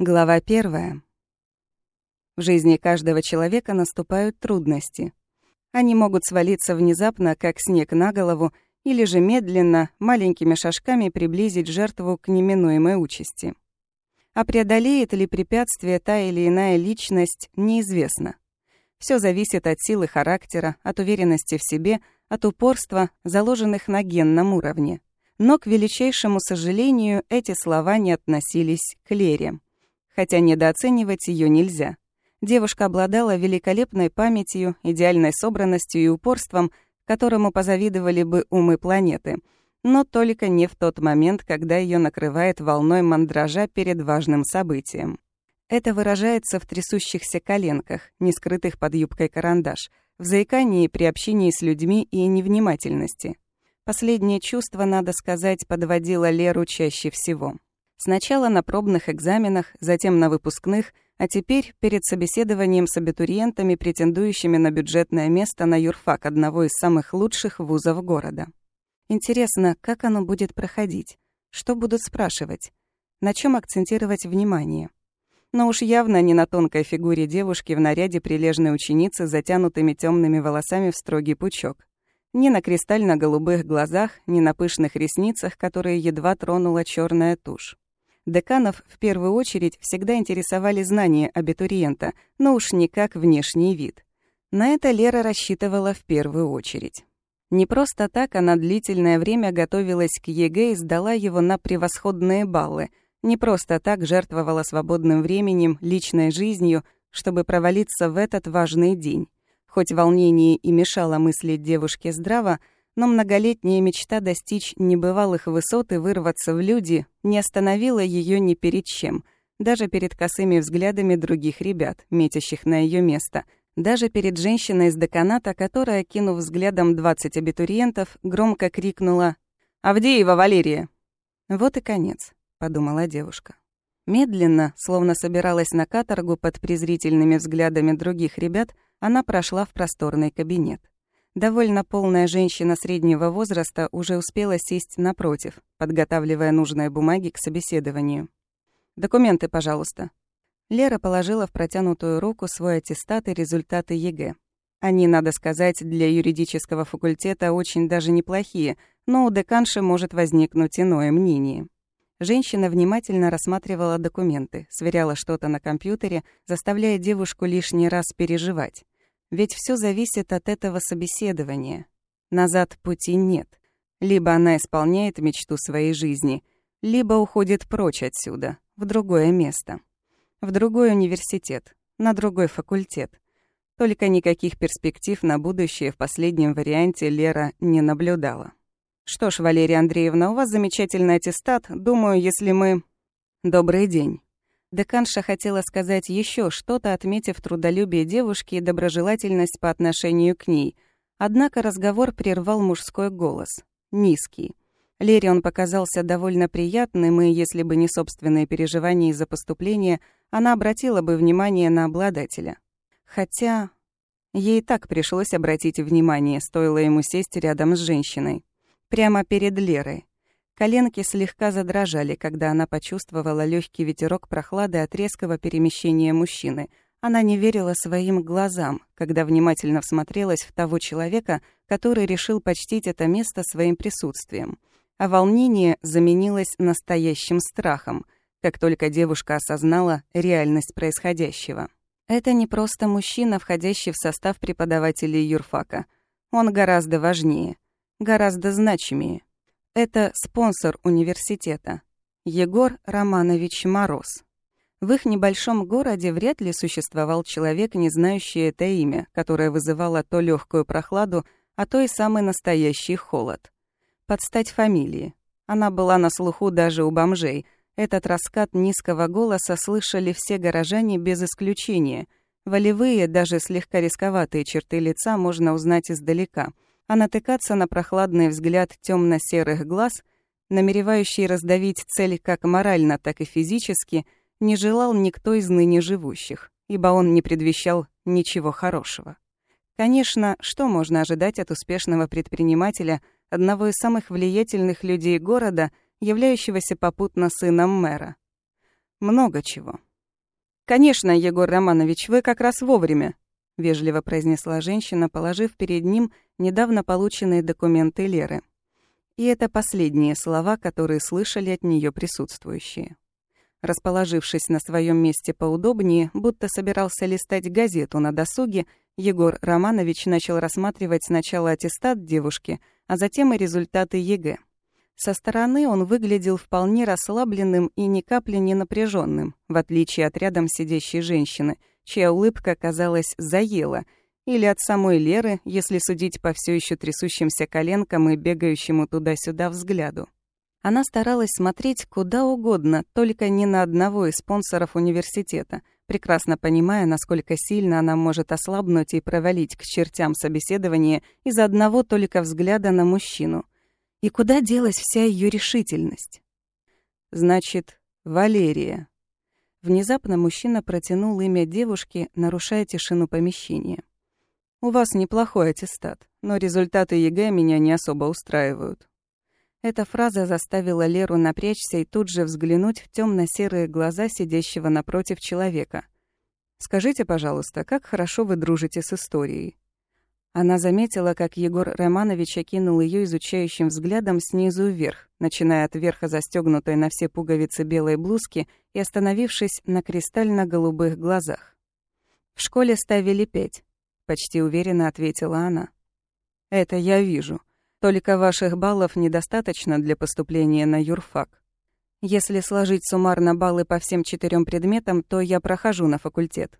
Глава первая. В жизни каждого человека наступают трудности. Они могут свалиться внезапно, как снег на голову, или же медленно, маленькими шажками приблизить жертву к неминуемой участи. А преодолеет ли препятствие та или иная личность, неизвестно. Все зависит от силы характера, от уверенности в себе, от упорства, заложенных на генном уровне. Но, к величайшему сожалению, эти слова не относились к Лере хотя недооценивать ее нельзя. Девушка обладала великолепной памятью, идеальной собранностью и упорством, которому позавидовали бы умы планеты, но только не в тот момент, когда ее накрывает волной мандража перед важным событием. Это выражается в трясущихся коленках, не скрытых под юбкой карандаш, в заикании при общении с людьми и невнимательности. Последнее чувство, надо сказать, подводило Леру чаще всего. Сначала на пробных экзаменах, затем на выпускных, а теперь перед собеседованием с абитуриентами, претендующими на бюджетное место на юрфак одного из самых лучших вузов города. Интересно, как оно будет проходить? Что будут спрашивать? На чем акцентировать внимание? Но уж явно не на тонкой фигуре девушки в наряде прилежной ученицы с затянутыми темными волосами в строгий пучок. Ни на кристально-голубых глазах, ни на пышных ресницах, которые едва тронула черная тушь. Деканов в первую очередь всегда интересовали знания абитуриента, но уж никак внешний вид. На это Лера рассчитывала в первую очередь. Не просто так она длительное время готовилась к ЕГЭ и сдала его на превосходные баллы. Не просто так жертвовала свободным временем, личной жизнью, чтобы провалиться в этот важный день. Хоть волнение и мешало мыслить девушке здраво, но многолетняя мечта достичь небывалых высот и вырваться в люди не остановила ее ни перед чем, даже перед косыми взглядами других ребят, метящих на ее место, даже перед женщиной из деканата, которая, кинув взглядом 20 абитуриентов, громко крикнула «Авдеева Валерия!» «Вот и конец», — подумала девушка. Медленно, словно собиралась на каторгу под презрительными взглядами других ребят, она прошла в просторный кабинет. Довольно полная женщина среднего возраста уже успела сесть напротив, подготавливая нужные бумаги к собеседованию. «Документы, пожалуйста». Лера положила в протянутую руку свой аттестат и результаты ЕГЭ. Они, надо сказать, для юридического факультета очень даже неплохие, но у деканши может возникнуть иное мнение. Женщина внимательно рассматривала документы, сверяла что-то на компьютере, заставляя девушку лишний раз переживать. Ведь все зависит от этого собеседования. Назад пути нет. Либо она исполняет мечту своей жизни, либо уходит прочь отсюда, в другое место. В другой университет, на другой факультет. Только никаких перспектив на будущее в последнем варианте Лера не наблюдала. «Что ж, Валерия Андреевна, у вас замечательный аттестат. Думаю, если мы...» «Добрый день. Деканша хотела сказать еще что-то, отметив трудолюбие девушки и доброжелательность по отношению к ней. Однако разговор прервал мужской голос. Низкий. Лере он показался довольно приятным, и если бы не собственные переживания из-за поступления, она обратила бы внимание на обладателя. Хотя ей так пришлось обратить внимание, стоило ему сесть рядом с женщиной. Прямо перед Лерой. Коленки слегка задрожали, когда она почувствовала легкий ветерок прохлады от резкого перемещения мужчины. Она не верила своим глазам, когда внимательно всмотрелась в того человека, который решил почтить это место своим присутствием. А волнение заменилось настоящим страхом, как только девушка осознала реальность происходящего. Это не просто мужчина, входящий в состав преподавателей юрфака. Он гораздо важнее, гораздо значимее. Это спонсор университета. Егор Романович Мороз. В их небольшом городе вряд ли существовал человек, не знающий это имя, которое вызывало то легкую прохладу, а то и самый настоящий холод. Под стать фамилии. Она была на слуху даже у бомжей. Этот раскат низкого голоса слышали все горожане без исключения. Волевые, даже слегка рисковатые черты лица можно узнать издалека — а натыкаться на прохладный взгляд темно-серых глаз, намеревающий раздавить цель как морально, так и физически, не желал никто из ныне живущих, ибо он не предвещал ничего хорошего. Конечно, что можно ожидать от успешного предпринимателя, одного из самых влиятельных людей города, являющегося попутно сыном мэра? Много чего. «Конечно, Егор Романович, вы как раз вовремя», — вежливо произнесла женщина, положив перед ним недавно полученные документы Леры. И это последние слова, которые слышали от нее присутствующие. Расположившись на своем месте поудобнее, будто собирался листать газету на досуге, Егор Романович начал рассматривать сначала аттестат девушки, а затем и результаты ЕГЭ. Со стороны он выглядел вполне расслабленным и ни капли не напряженным, в отличие от рядом сидящей женщины, чья улыбка, казалось, заела, или от самой Леры, если судить по все еще трясущимся коленкам и бегающему туда-сюда взгляду. Она старалась смотреть куда угодно, только не на одного из спонсоров университета, прекрасно понимая, насколько сильно она может ослабнуть и провалить к чертям собеседование из-за одного только взгляда на мужчину — и куда делась вся ее решительность? Значит, Валерия. Внезапно мужчина протянул имя девушки, нарушая тишину помещения. «У вас неплохой аттестат, но результаты ЕГЭ меня не особо устраивают». Эта фраза заставила Леру напрячься и тут же взглянуть в темно серые глаза сидящего напротив человека. «Скажите, пожалуйста, как хорошо вы дружите с историей?» Она заметила, как Егор Романович окинул ее изучающим взглядом снизу вверх, начиная от верха застегнутой на все пуговицы белой блузки и остановившись на кристально-голубых глазах. «В школе ставили пять», — почти уверенно ответила она. «Это я вижу. Только ваших баллов недостаточно для поступления на юрфак. Если сложить суммарно баллы по всем четырем предметам, то я прохожу на факультет.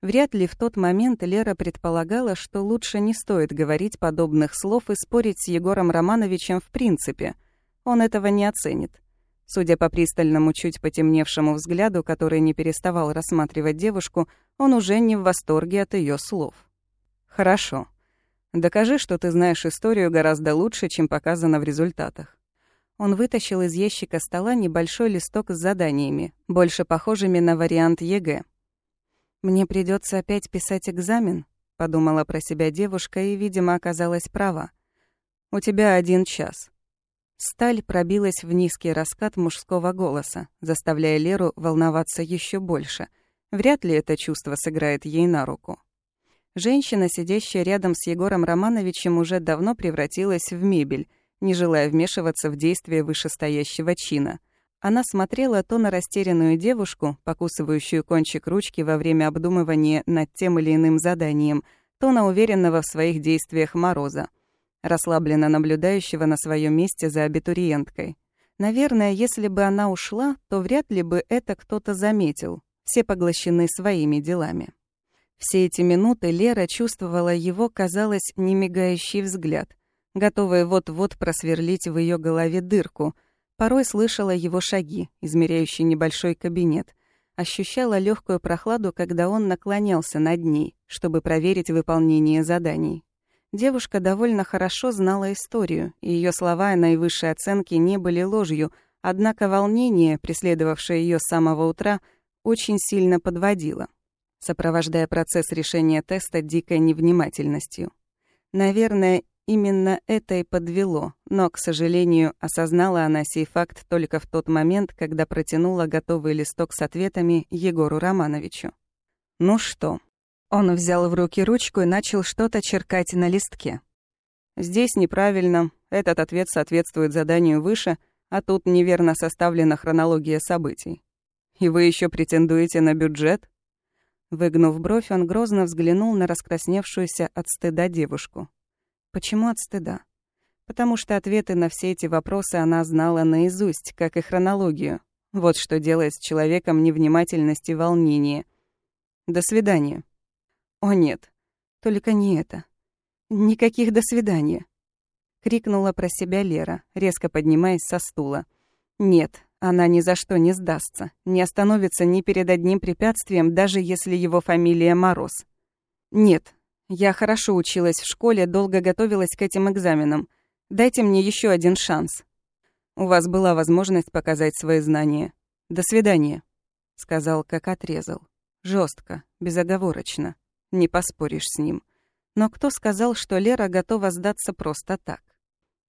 Вряд ли в тот момент Лера предполагала, что лучше не стоит говорить подобных слов и спорить с Егором Романовичем в принципе. Он этого не оценит. Судя по пристальному, чуть потемневшему взгляду, который не переставал рассматривать девушку, он уже не в восторге от ее слов. «Хорошо. Докажи, что ты знаешь историю гораздо лучше, чем показано в результатах». Он вытащил из ящика стола небольшой листок с заданиями, больше похожими на вариант ЕГЭ. «Мне придется опять писать экзамен», — подумала про себя девушка и, видимо, оказалась права. «У тебя один час». Сталь пробилась в низкий раскат мужского голоса, заставляя Леру волноваться еще больше. Вряд ли это чувство сыграет ей на руку. Женщина, сидящая рядом с Егором Романовичем, уже давно превратилась в мебель, не желая вмешиваться в действия вышестоящего чина — она смотрела то на растерянную девушку, покусывающую кончик ручки во время обдумывания над тем или иным заданием, то на уверенного в своих действиях Мороза, расслабленно наблюдающего на своем месте за абитуриенткой. Наверное, если бы она ушла, то вряд ли бы это кто-то заметил. Все поглощены своими делами. Все эти минуты Лера чувствовала его, казалось, немигающий взгляд, готовый вот-вот просверлить в ее голове дырку — Порой слышала его шаги, измеряющие небольшой кабинет. Ощущала легкую прохладу, когда он наклонялся над ней, чтобы проверить выполнение заданий. Девушка довольно хорошо знала историю, и ее слова о наивысшей оценке не были ложью, однако волнение, преследовавшее ее с самого утра, очень сильно подводило, сопровождая процесс решения теста дикой невнимательностью. Наверное, Именно это и подвело, но, к сожалению, осознала она сей факт только в тот момент, когда протянула готовый листок с ответами Егору Романовичу. «Ну что?» Он взял в руки ручку и начал что-то черкать на листке. «Здесь неправильно, этот ответ соответствует заданию выше, а тут неверно составлена хронология событий. И вы еще претендуете на бюджет?» Выгнув бровь, он грозно взглянул на раскрасневшуюся от стыда девушку. Почему от стыда? Потому что ответы на все эти вопросы она знала наизусть, как и хронологию. Вот что делает с человеком невнимательность и волнение. До свидания. О нет, только не это. Никаких «до свидания», — крикнула про себя Лера, резко поднимаясь со стула. Нет, она ни за что не сдастся, не остановится ни перед одним препятствием, даже если его фамилия Мороз. Нет, я хорошо училась в школе, долго готовилась к этим экзаменам. Дайте мне еще один шанс. У вас была возможность показать свои знания. До свидания, сказал, как отрезал. Жестко, безоговорочно. Не поспоришь с ним. Но кто сказал, что Лера готова сдаться просто так?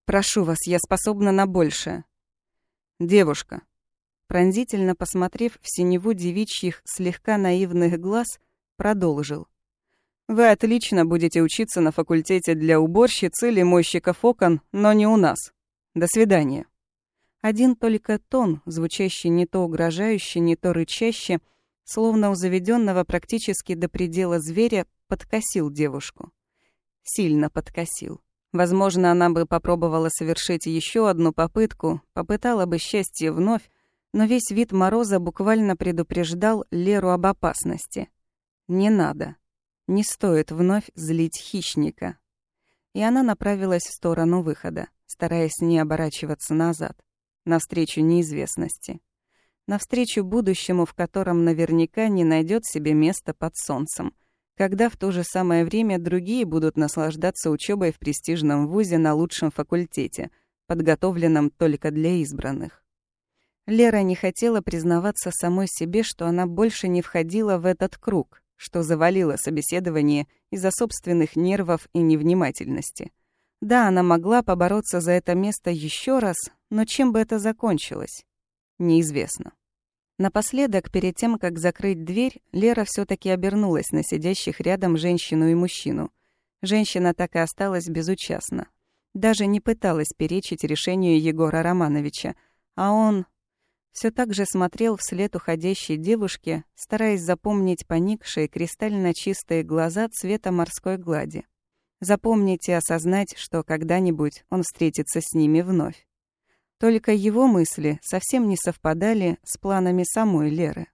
Прошу вас, я способна на большее. Девушка, пронзительно посмотрев в синеву девичьих слегка наивных глаз, продолжил. «Вы отлично будете учиться на факультете для уборщиц или мойщиков окон, но не у нас. До свидания». Один только тон, звучащий не то угрожающе, не то рычаще, словно у заведенного практически до предела зверя, подкосил девушку. Сильно подкосил. Возможно, она бы попробовала совершить еще одну попытку, попытала бы счастье вновь, но весь вид Мороза буквально предупреждал Леру об опасности. «Не надо. Не стоит вновь злить хищника». И она направилась в сторону выхода, стараясь не оборачиваться назад, навстречу неизвестности. Навстречу будущему, в котором наверняка не найдет себе места под солнцем, когда в то же самое время другие будут наслаждаться учебой в престижном вузе на лучшем факультете, подготовленном только для избранных. Лера не хотела признаваться самой себе, что она больше не входила в этот круг, что завалила собеседование из-за собственных нервов и невнимательности. Да, она могла побороться за это место еще раз, но чем бы это закончилось? Неизвестно. Напоследок, перед тем, как закрыть дверь, Лера все таки обернулась на сидящих рядом женщину и мужчину. Женщина так и осталась безучастна. Даже не пыталась перечить решению Егора Романовича, а он все так же смотрел вслед уходящей девушке, стараясь запомнить поникшие кристально чистые глаза цвета морской глади. Запомнить и осознать, что когда-нибудь он встретится с ними вновь. Только его мысли совсем не совпадали с планами самой Леры.